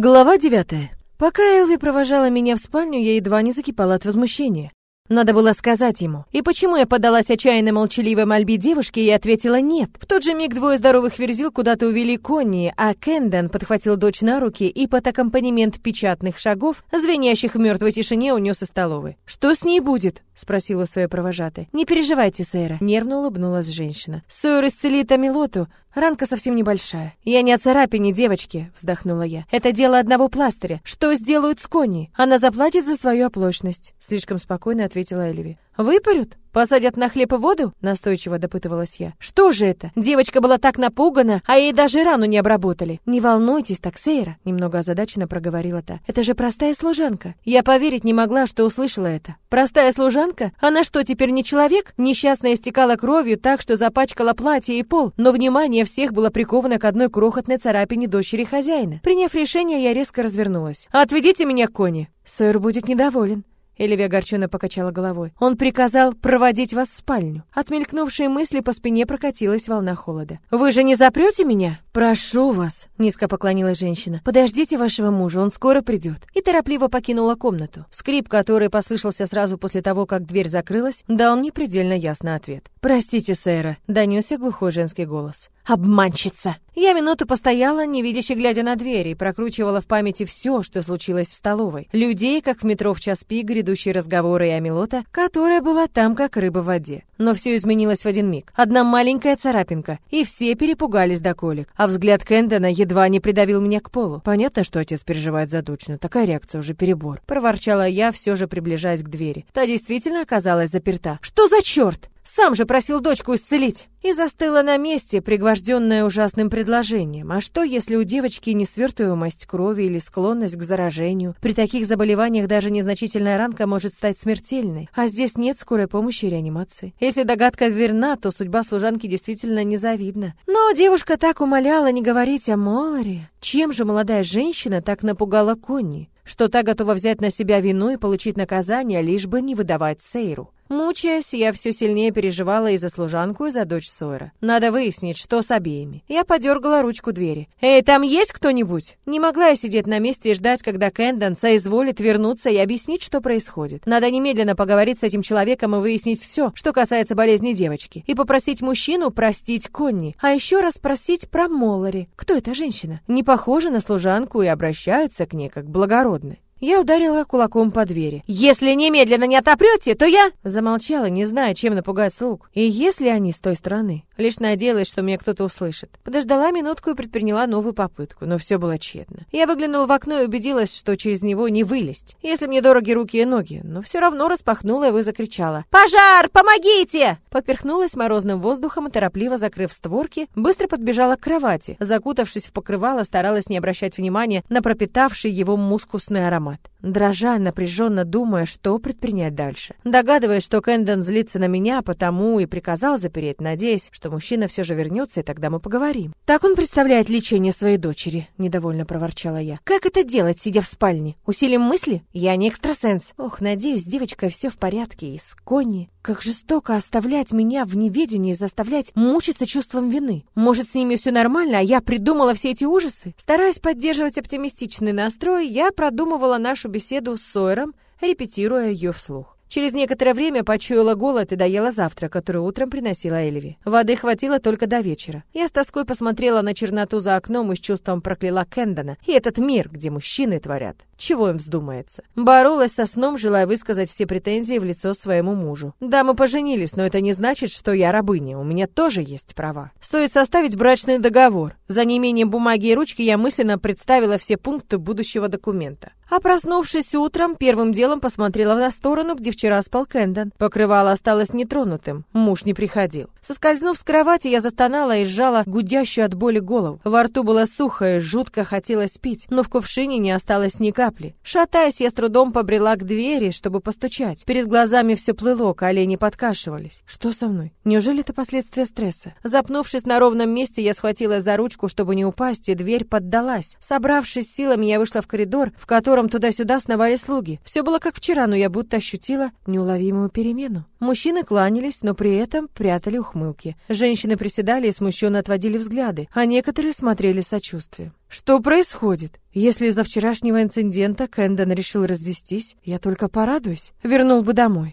Глава девятая. Пока Элви провожала меня в спальню, я едва не закипала от возмущения. Надо было сказать ему. И почему я поддалась отчаянно молчаливой мольбе девушки и ответила «нет». В тот же миг двое здоровых верзил куда-то увели Конни, а Кенден подхватил дочь на руки и под аккомпанемент печатных шагов, звенящих в мертвой тишине, унес из столовой. «Что с ней будет?» — спросила своя провожатая. «Не переживайте, сэра», — нервно улыбнулась женщина. «Сойер исцелит Амилоту, Ранка совсем небольшая. Я не о царапине девочки, вздохнула я. Это дело одного пластыря. Что сделают с Конни? Она заплатит за свою оплошность, слишком спокойно ответила Эльви. Выпарют? Посадят на хлеб и воду? Настойчиво допытывалась я. Что же это? Девочка была так напугана, а ей даже рану не обработали. Не волнуйтесь так, Сейра, немного озадаченно проговорила та. Это же простая служанка. Я поверить не могла, что услышала это. Простая служанка? Она что, теперь не человек? Несчастная истекала кровью так, что запачкала платье и пол, но внимание всех было приковано к одной крохотной царапине дочери хозяина. Приняв решение, я резко развернулась. «Отведите меня к Кони!» Сойер будет недоволен. Эльви огорченно покачала головой. «Он приказал проводить вас в спальню». От мелькнувшей мысли по спине прокатилась волна холода. «Вы же не запрете меня?» «Прошу вас», — низко поклонилась женщина. «Подождите вашего мужа, он скоро придет». И торопливо покинула комнату. Скрип, который послышался сразу после того, как дверь закрылась, дал мне предельно ясный ответ. «Простите, сэра», — донесся глухой женский голос. «Обманщица!» Я минуту постояла, невидяще глядя на дверь, и прокручивала в памяти все, что случилось в столовой. Людей, как в метро в час пик, грядущие разговоры и Амилота, которая была там, как рыба в воде. Но все изменилось в один миг. Одна маленькая царапинка, и все перепугались до колик. А взгляд Кэндона едва не придавил меня к полу. Понятно, что отец переживает за дочь, но такая реакция уже перебор. Проворчала я, все же приближаясь к двери. Та действительно оказалась заперта. «Что за черт?» Сам же просил дочку исцелить. И застыла на месте, пригвожденная ужасным предложением. А что, если у девочки несвертываемость крови или склонность к заражению? При таких заболеваниях даже незначительная ранка может стать смертельной. А здесь нет скорой помощи и реанимации. Если догадка верна, то судьба служанки действительно незавидна. Но девушка так умоляла не говорить о Молоре. Чем же молодая женщина так напугала Конни? что та готова взять на себя вину и получить наказание, лишь бы не выдавать Сейру. Мучаясь, я все сильнее переживала и за служанку, и за дочь Сойера. Надо выяснить, что с обеими. Я подергала ручку двери. «Эй, там есть кто-нибудь?» Не могла я сидеть на месте и ждать, когда Кэндон соизволит вернуться и объяснить, что происходит. Надо немедленно поговорить с этим человеком и выяснить все, что касается болезни девочки. И попросить мужчину простить Конни. А еще раз спросить про Моллари. Кто эта женщина? Не похожа на служанку и обращаются к ней как благородные. Я ударила кулаком по двери. «Если немедленно не отопрете, то я...» Замолчала, не зная, чем напугать слуг. И если они с той стороны? Лишь надеялась, что меня кто-то услышит. Подождала минутку и предприняла новую попытку, но все было тщетно. Я выглянула в окно и убедилась, что через него не вылезть, если мне дороги руки и ноги, но все равно распахнула и закричала. «Пожар! Помогите!» Поперхнулась морозным воздухом и, торопливо закрыв створки, быстро подбежала к кровати. Закутавшись в покрывало, старалась не обращать внимания на пропитавший его мускусный аромат аромат. Дрожа, напряженно думая, что предпринять дальше. Догадываясь, что Кэндон злится на меня, потому и приказал запереть, надеясь, что мужчина все же вернется, и тогда мы поговорим. «Так он представляет лечение своей дочери», — недовольно проворчала я. «Как это делать, сидя в спальне? Усилим мысли? Я не экстрасенс. Ох, надеюсь, с девочкой все в порядке, и с Конни. Как жестоко оставлять меня в неведении и заставлять мучиться чувством вины. Может, с ними все нормально, а я придумала все эти ужасы? Стараясь поддерживать оптимистичный настрой, я продумывала нашу беседу с Сойером, репетируя ее вслух. Через некоторое время почуяла голод и доела завтрак, который утром приносила Эльви. Воды хватило только до вечера. Я с тоской посмотрела на черноту за окном и с чувством прокляла Кэндона и этот мир, где мужчины творят. Чего им вздумается? Боролась со сном, желая высказать все претензии в лицо своему мужу. Да, мы поженились, но это не значит, что я рабыня. У меня тоже есть права. Стоит составить брачный договор. За неимением бумаги и ручки я мысленно представила все пункты будущего документа. А проснувшись утром, первым делом посмотрела на сторону, где вчера спал Кэндон. Покрывало осталось нетронутым. Муж не приходил. Соскользнув с кровати, я застонала и сжала гудящую от боли голову. Во рту было сухо и жутко хотелось пить, но в кувшине не осталось ни капли. Шатаясь, я с трудом побрела к двери, чтобы постучать. Перед глазами все плыло, колени подкашивались. Что со мной? Неужели это последствия стресса? Запнувшись на ровном месте, я схватилась за ручку, чтобы не упасть, и дверь поддалась. Собравшись силами, я вышла в коридор, в котором туда-сюда сновали слуги. Все было как вчера, но я будто ощутила неуловимую перемену. Мужчины кланялись, но при этом прятали ухмылки. Женщины приседали и смущенно отводили взгляды, а некоторые смотрели сочувствием. Что происходит? Если из-за вчерашнего инцидента Кэндон решил развестись, я только порадуюсь. Вернул бы домой.